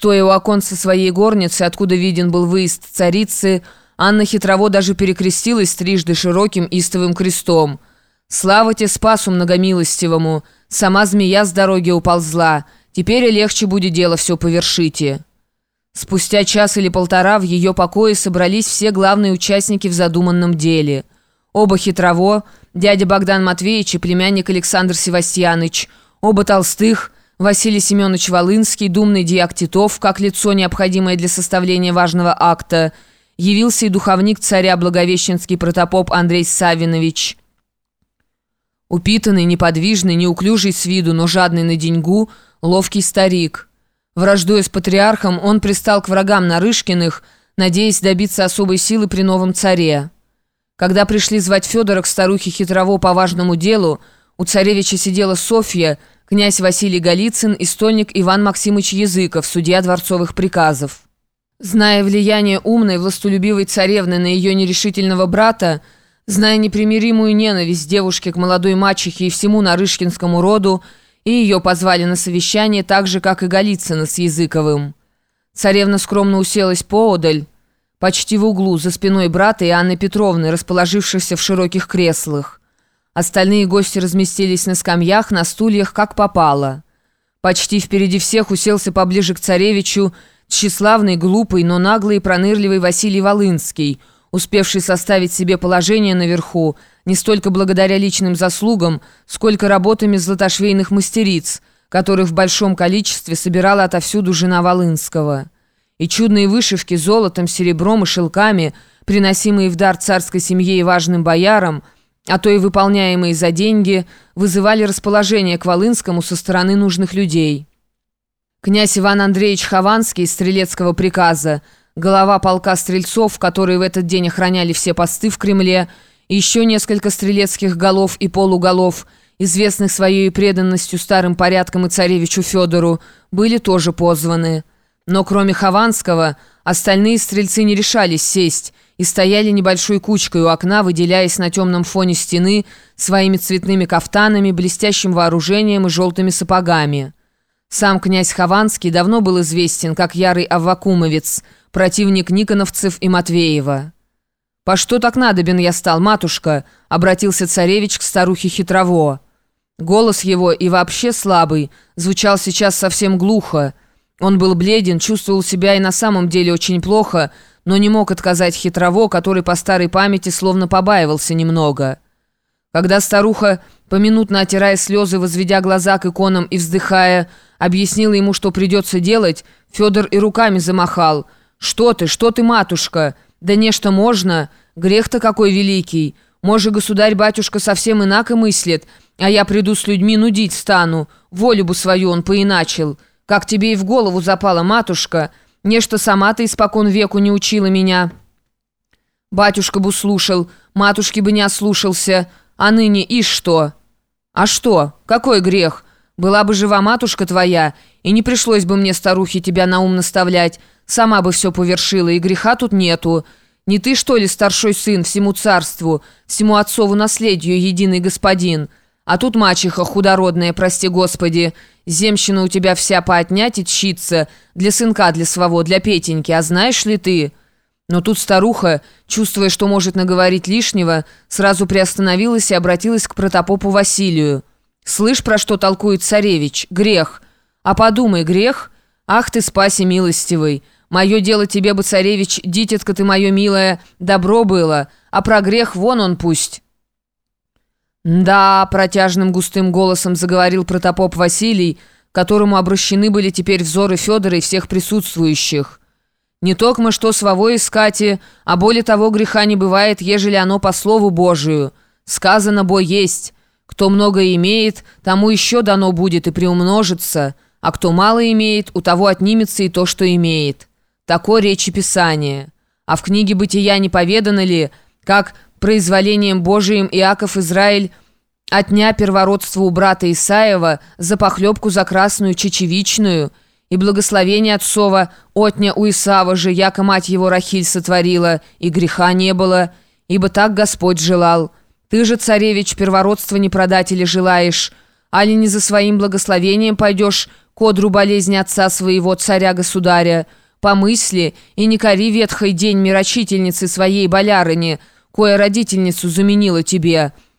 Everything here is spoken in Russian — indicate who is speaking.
Speaker 1: Стоя у оконца своей горницы, откуда виден был выезд царицы, Анна хитрово даже перекрестилась трижды широким истовым крестом. «Слава тебе, спасу многомилостивому! Сама змея с дороги уползла. Теперь и легче будет дело все повершите». Спустя час или полтора в ее покое собрались все главные участники в задуманном деле. Оба хитрово, дядя Богдан Матвеевич и племянник Александр Севастьяныч, оба толстых – Василий Семенович Волынский, думный диак Титов, как лицо, необходимое для составления важного акта, явился и духовник царя Благовещенский протопоп Андрей Савинович. Упитанный, неподвижный, неуклюжий с виду, но жадный на деньгу, ловкий старик. Враждуя с патриархом, он пристал к врагам Нарышкиных, надеясь добиться особой силы при новом царе. Когда пришли звать Федора к старухе хитрово по важному делу, у царевича сидела Софья, князь Василий Голицын и стольник Иван Максимович Языков, судья дворцовых приказов. Зная влияние умной, властолюбивой царевны на ее нерешительного брата, зная непримиримую ненависть девушки к молодой мачехе и всему Нарышкинскому роду, и ее позвали на совещание так же, как и Голицына с Языковым. Царевна скромно уселась поодаль, почти в углу, за спиной брата и Анны Петровны, расположившихся в широких креслах. Остальные гости разместились на скамьях, на стульях, как попало. Почти впереди всех уселся поближе к царевичу тщеславный, глупый, но наглый и пронырливый Василий Волынский, успевший составить себе положение наверху не столько благодаря личным заслугам, сколько работами златошвейных мастериц, которых в большом количестве собирала отовсюду жена Волынского. И чудные вышивки золотом, серебром и шелками, приносимые в дар царской семье и важным боярам – а то и выполняемые за деньги, вызывали расположение к Волынскому со стороны нужных людей. Князь Иван Андреевич Хованский из стрелецкого приказа, голова полка стрельцов, которые в этот день охраняли все посты в Кремле, еще несколько стрелецких голов и полуголов, известных своей преданностью старым порядкам и царевичу Федору, были тоже позваны. Но кроме Хованского, остальные стрельцы не решались сесть и стояли небольшой кучкой у окна, выделяясь на темном фоне стены своими цветными кафтанами, блестящим вооружением и желтыми сапогами. Сам князь Хованский давно был известен как ярый аввакумовец, противник Никоновцев и Матвеева. «По что так надобен я стал, матушка?» — обратился царевич к старухе хитрово. Голос его и вообще слабый, звучал сейчас совсем глухо, он был бледен, чувствовал себя и на самом деле очень плохо, но не мог отказать хитрово, который по старой памяти словно побаивался немного. Когда старуха, поминутно отирая слезы, возведя глаза к иконам и вздыхая, объяснила ему, что придется делать, Федор и руками замахал. «Что ты, что ты, матушка? Да нечто можно. Грех-то какой великий. Может, государь-батюшка совсем инако мыслит, а я приду с людьми нудить стану. Волю бы свою он поиначил». Как тебе и в голову запала, матушка? Нечто сама ты испокон веку не учила меня. Батюшка бы слушал, матушки бы не ослушался, а ныне и что? А что? Какой грех? Была бы жива матушка твоя, и не пришлось бы мне, старухе, тебя на ум наставлять. Сама бы все повершила, и греха тут нету. Не ты, что ли, старший сын всему царству, всему отцову наследию, единый господин?» А тут мачеха худородная, прости господи. Земщина у тебя вся поотнять и тщится. Для сынка, для своего, для Петеньки. А знаешь ли ты...» Но тут старуха, чувствуя, что может наговорить лишнего, сразу приостановилась и обратилась к протопопу Василию. «Слышь, про что толкует царевич? Грех. А подумай, грех? Ах ты, спаси милостивый! Мое дело тебе бы, царевич, дитятка ты мое милое, добро было, а про грех вон он пусть». «Да», — протяжным густым голосом заговорил протопоп Василий, которому обращены были теперь взоры Федора и всех присутствующих. «Не только мы что своего искати, а более того греха не бывает, ежели оно по слову Божию. Сказано, бо есть. Кто много имеет, тому еще дано будет и приумножится, а кто мало имеет, у того отнимется и то, что имеет. Такое речи Писания. А в книге «Бытия» не поведано ли, как произволением Божиим Иаков Израиль отня первородство у брата Исаева за похлебку за красную чечевичную, и благословение отцова отня у Исава же, яко мать его Рахиль сотворила, и греха не было, ибо так Господь желал. Ты же, царевич, первородство не продать или желаешь, али не за своим благословением пойдешь, кодру болезни отца своего, царя-государя. Помысли, и не кори ветхой день мирочительницы своей болярыни, кое родительницу заменила тебе.